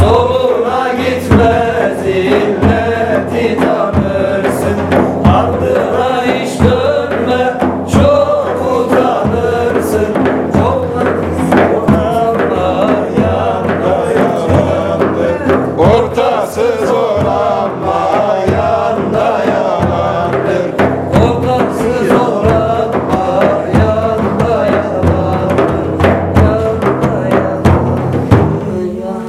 Soluna gitmez illeti tanırsın. Ardına hiç dönme çok utanırsın. Ortasız ortasız